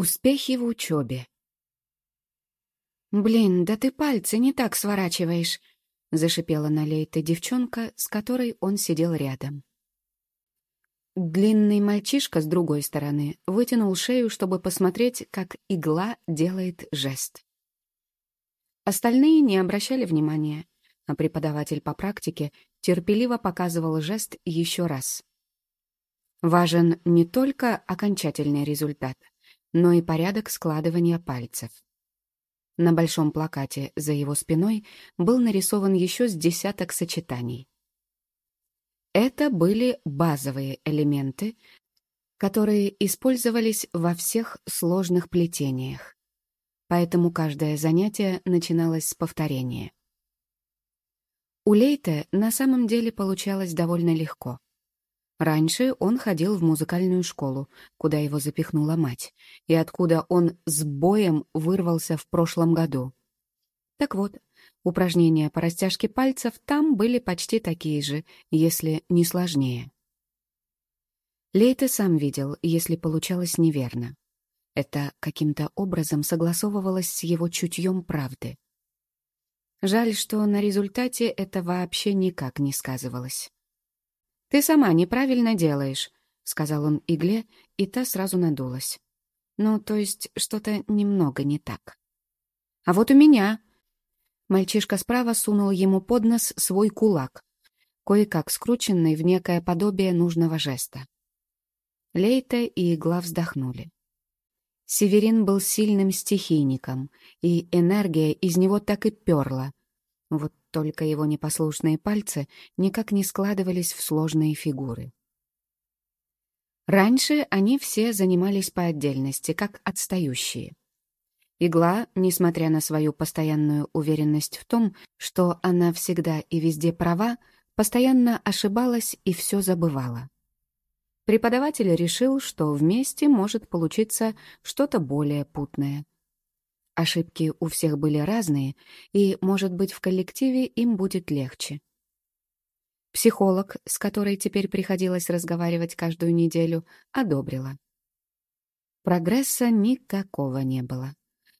Успехи в учебе. «Блин, да ты пальцы не так сворачиваешь», — зашипела на Лейте девчонка, с которой он сидел рядом. Длинный мальчишка с другой стороны вытянул шею, чтобы посмотреть, как игла делает жест. Остальные не обращали внимания, а преподаватель по практике терпеливо показывал жест еще раз. Важен не только окончательный результат, но и порядок складывания пальцев. На большом плакате за его спиной был нарисован еще с десяток сочетаний. Это были базовые элементы, которые использовались во всех сложных плетениях. Поэтому каждое занятие начиналось с повторения. У Лейте на самом деле получалось довольно легко — Раньше он ходил в музыкальную школу, куда его запихнула мать, и откуда он с боем вырвался в прошлом году. Так вот, упражнения по растяжке пальцев там были почти такие же, если не сложнее. Лейте сам видел, если получалось неверно. Это каким-то образом согласовывалось с его чутьем правды. Жаль, что на результате это вообще никак не сказывалось. «Ты сама неправильно делаешь», — сказал он игле, и та сразу надулась. «Ну, то есть что-то немного не так». «А вот у меня...» Мальчишка справа сунул ему под нос свой кулак, кое-как скрученный в некое подобие нужного жеста. Лейта и игла вздохнули. Северин был сильным стихийником, и энергия из него так и перла. Вот только его непослушные пальцы никак не складывались в сложные фигуры. Раньше они все занимались по отдельности, как отстающие. Игла, несмотря на свою постоянную уверенность в том, что она всегда и везде права, постоянно ошибалась и все забывала. Преподаватель решил, что вместе может получиться что-то более путное, Ошибки у всех были разные, и, может быть, в коллективе им будет легче. Психолог, с которой теперь приходилось разговаривать каждую неделю, одобрила. Прогресса никакого не было.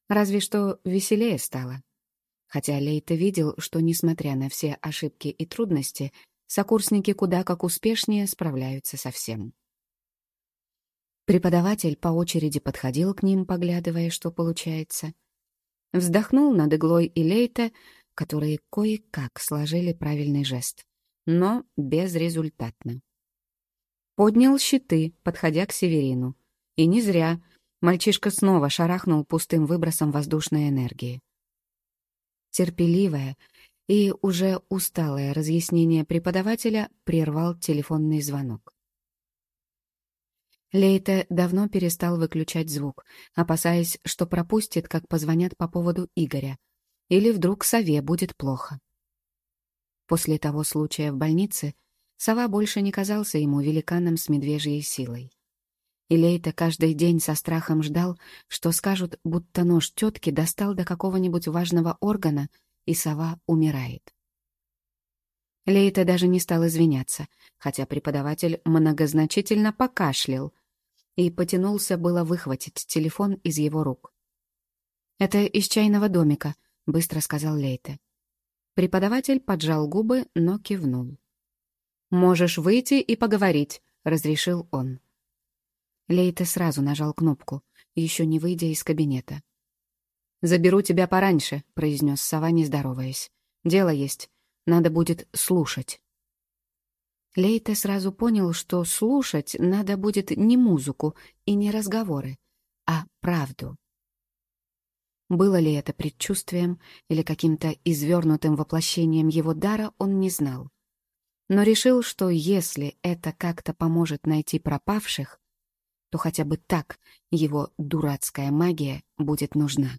Разве что веселее стало. Хотя Лейта видел, что, несмотря на все ошибки и трудности, сокурсники куда как успешнее справляются со всем. Преподаватель по очереди подходил к ним, поглядывая, что получается — Вздохнул над иглой и Лейта, которые кое-как сложили правильный жест, но безрезультатно. Поднял щиты, подходя к Северину. И не зря. Мальчишка снова шарахнул пустым выбросом воздушной энергии. Терпеливое и уже усталое разъяснение преподавателя прервал телефонный звонок. Лейте давно перестал выключать звук, опасаясь, что пропустит, как позвонят по поводу Игоря. Или вдруг сове будет плохо. После того случая в больнице сова больше не казался ему великаном с медвежьей силой. И Лейта каждый день со страхом ждал, что скажут, будто нож тетки достал до какого-нибудь важного органа, и сова умирает. Лейта даже не стал извиняться, хотя преподаватель многозначительно покашлял, и потянулся было выхватить телефон из его рук. «Это из чайного домика», — быстро сказал Лейте. Преподаватель поджал губы, но кивнул. «Можешь выйти и поговорить», — разрешил он. Лейте сразу нажал кнопку, еще не выйдя из кабинета. «Заберу тебя пораньше», — произнес сова, не здороваясь. «Дело есть. Надо будет слушать». Лейте сразу понял, что слушать надо будет не музыку и не разговоры, а правду. Было ли это предчувствием или каким-то извернутым воплощением его дара, он не знал. Но решил, что если это как-то поможет найти пропавших, то хотя бы так его дурацкая магия будет нужна.